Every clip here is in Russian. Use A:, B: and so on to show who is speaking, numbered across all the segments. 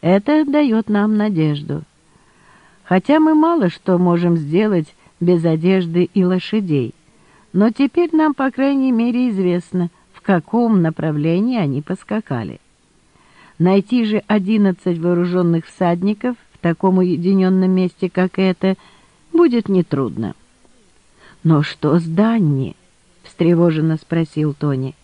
A: Это дает нам надежду. Хотя мы мало что можем сделать без одежды и лошадей, но теперь нам, по крайней мере, известно, в каком направлении они поскакали. Найти же одиннадцать вооруженных всадников в таком уединенном месте, как это, будет нетрудно. «Но что с Данни?» — встревоженно спросил Тони.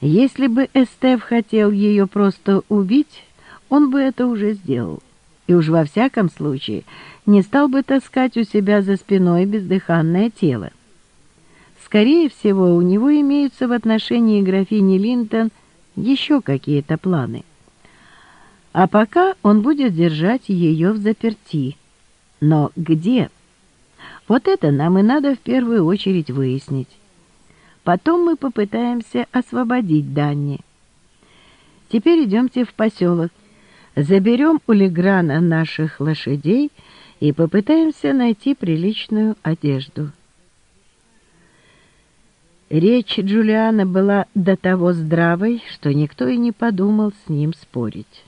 A: «Если бы Эстеф хотел ее просто убить, он бы это уже сделал. И уж во всяком случае не стал бы таскать у себя за спиной бездыханное тело. Скорее всего, у него имеются в отношении графини Линтон еще какие-то планы. А пока он будет держать ее в заперти. Но где? Вот это нам и надо в первую очередь выяснить. Потом мы попытаемся освободить Данни. Теперь идемте в поселок. Заберем у Леграна наших лошадей и попытаемся найти приличную одежду. Речь Джулиана была до того здравой, что никто и не подумал с ним спорить.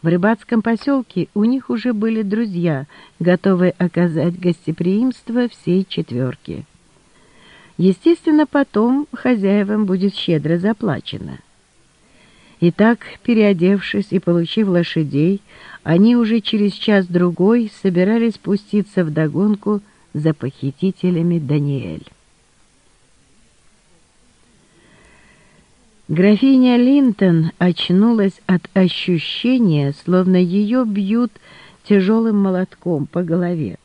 A: В рыбацком поселке у них уже были друзья, готовые оказать гостеприимство всей четверке. Естественно, потом хозяевам будет щедро заплачено. Итак, переодевшись и получив лошадей, они уже через час-другой собирались спуститься в догонку за похитителями Даниэль. Графиня Линтон очнулась от ощущения, словно ее бьют тяжелым молотком по голове.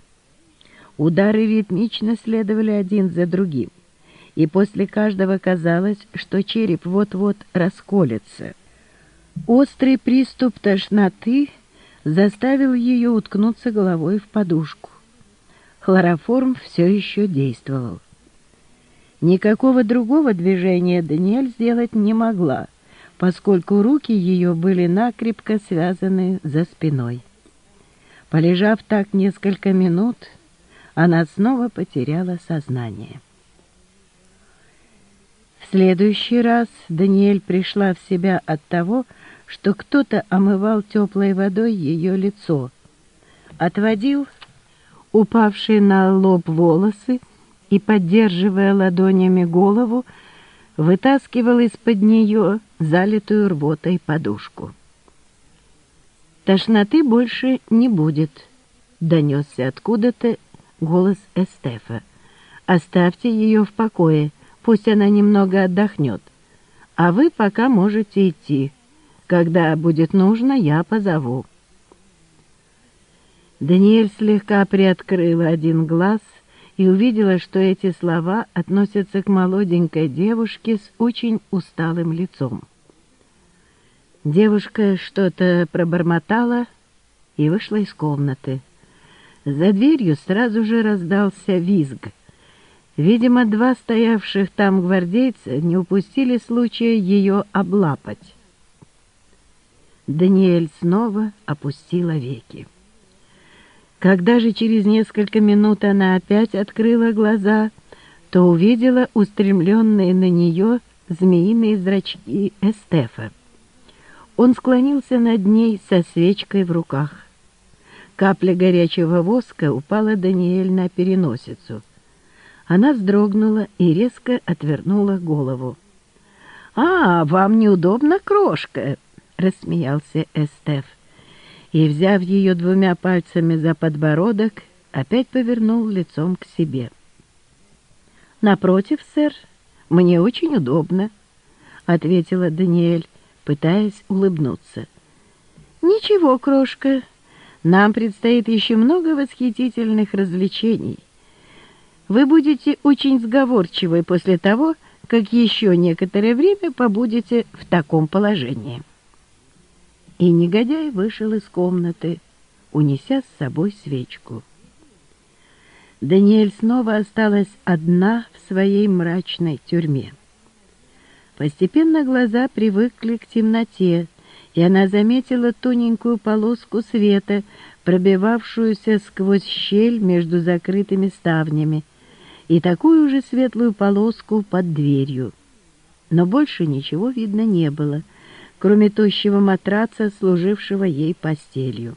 A: Удары ритмично следовали один за другим, и после каждого казалось, что череп вот-вот расколется. Острый приступ тошноты заставил ее уткнуться головой в подушку. Хлороформ все еще действовал. Никакого другого движения Даниэль сделать не могла, поскольку руки ее были накрепко связаны за спиной. Полежав так несколько минут, она снова потеряла сознание. Следующий раз Даниэль пришла в себя от того, что кто-то омывал теплой водой ее лицо, отводил упавшие на лоб волосы и, поддерживая ладонями голову, вытаскивал из-под нее залитую рвотой подушку. «Тошноты больше не будет», — донесся откуда-то голос Эстефа. «Оставьте ее в покое, пусть она немного отдохнет, а вы пока можете идти. Когда будет нужно, я позову». Даниэль слегка приоткрыла один глаз — и увидела, что эти слова относятся к молоденькой девушке с очень усталым лицом. Девушка что-то пробормотала и вышла из комнаты. За дверью сразу же раздался визг. Видимо, два стоявших там гвардейца не упустили случая ее облапать. Даниэль снова опустила веки. Когда же через несколько минут она опять открыла глаза, то увидела устремленные на нее змеиные зрачки Эстефа. Он склонился над ней со свечкой в руках. Капля горячего воска упала Даниэль на переносицу. Она вздрогнула и резко отвернула голову. «А, вам неудобно, крошка?» — рассмеялся Эстеф и, взяв ее двумя пальцами за подбородок, опять повернул лицом к себе. «Напротив, сэр, мне очень удобно», — ответила Даниэль, пытаясь улыбнуться. «Ничего, крошка, нам предстоит еще много восхитительных развлечений. Вы будете очень сговорчивы после того, как еще некоторое время побудете в таком положении». И негодяй вышел из комнаты, унеся с собой свечку. Даниэль снова осталась одна в своей мрачной тюрьме. Постепенно глаза привыкли к темноте, и она заметила тоненькую полоску света, пробивавшуюся сквозь щель между закрытыми ставнями, и такую же светлую полоску под дверью. Но больше ничего видно не было — кроме тощего матраца, служившего ей постелью.